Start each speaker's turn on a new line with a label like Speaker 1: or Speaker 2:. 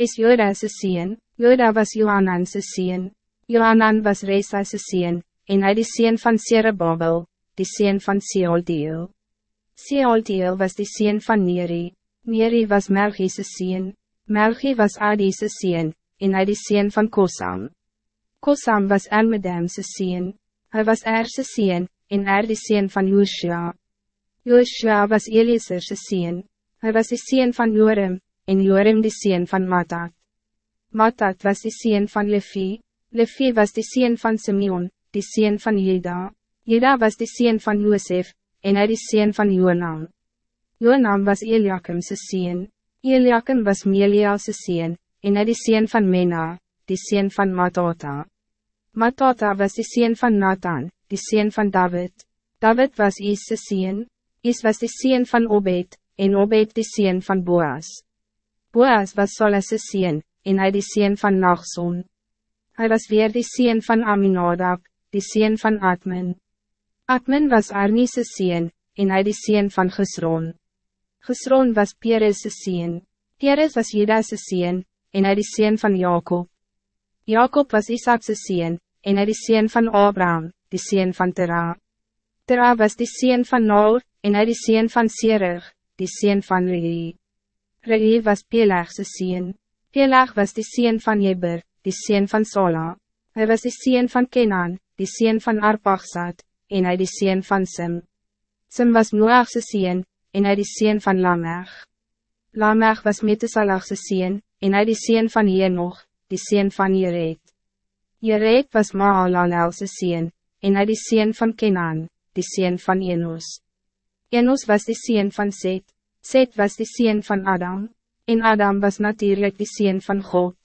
Speaker 1: is Joda's sien, Joda was Johanan's sien, Johanan was Resa's sien, en hy die sien van Serebabel, die sien van Seoldeel. Seoldeel was die sien van Neri, Neri was Melchi's sien, Melchi was Adi's sien, en hy die sien van Kosam. Kosam was Elmedam's sien, hy was Erse sien, en Er die sien van Joshua. Joshua was Elieser's sien, hy was die sien van Jorim, en Jorim die sien van Matat. Matat was die sien van Levi, Levi was die sien van Simeon, die sien van Jeda. Jeda was die sien van Josef, en hy die sien van Joonam. Joonam was Eliakim's sien, Eliakim was Melial's sien, en hy die sien van Mena, die sien van Matata. Matata was die sien van Nathan, die sien van David. David was Is' sien, Is was die sien van Obed, en Obed die sien van Boas. Boas was Solas' sien, en hy die sien van Nachson. Hij was weer die sien van Aminadab, die sien van Atmen. Atmen was Arni's sien, en hy die sien van Gesron. Gesron was Peres' sien, Peres was Judas' sien, en hy die sien van Jacob. Jacob was Isaac's sien, en hy die sien van Abraham, die sien van Terah. Terah was die sien van Noor, en hy die sien van Serug, die sien van Rei. Rei was Peleg's sien. Peleg was die sien van Jeber, die sien van Sola. Hij was die sien van Kenan, die sien van Arpachsad, en hij die sien van Sim. Sim was Noachse sien, en hij die sien van Lamech. Lamech was Metesalachse sien, en hij die sien van Jenoch, die sien van Jereed. Jereed was Mahalalelse sien, en hij die sien van Kenan, die sien van Enos. Enos was die sien van Seth, Seth was die sien van Adam, en Adam was natuurlijk die sien van God.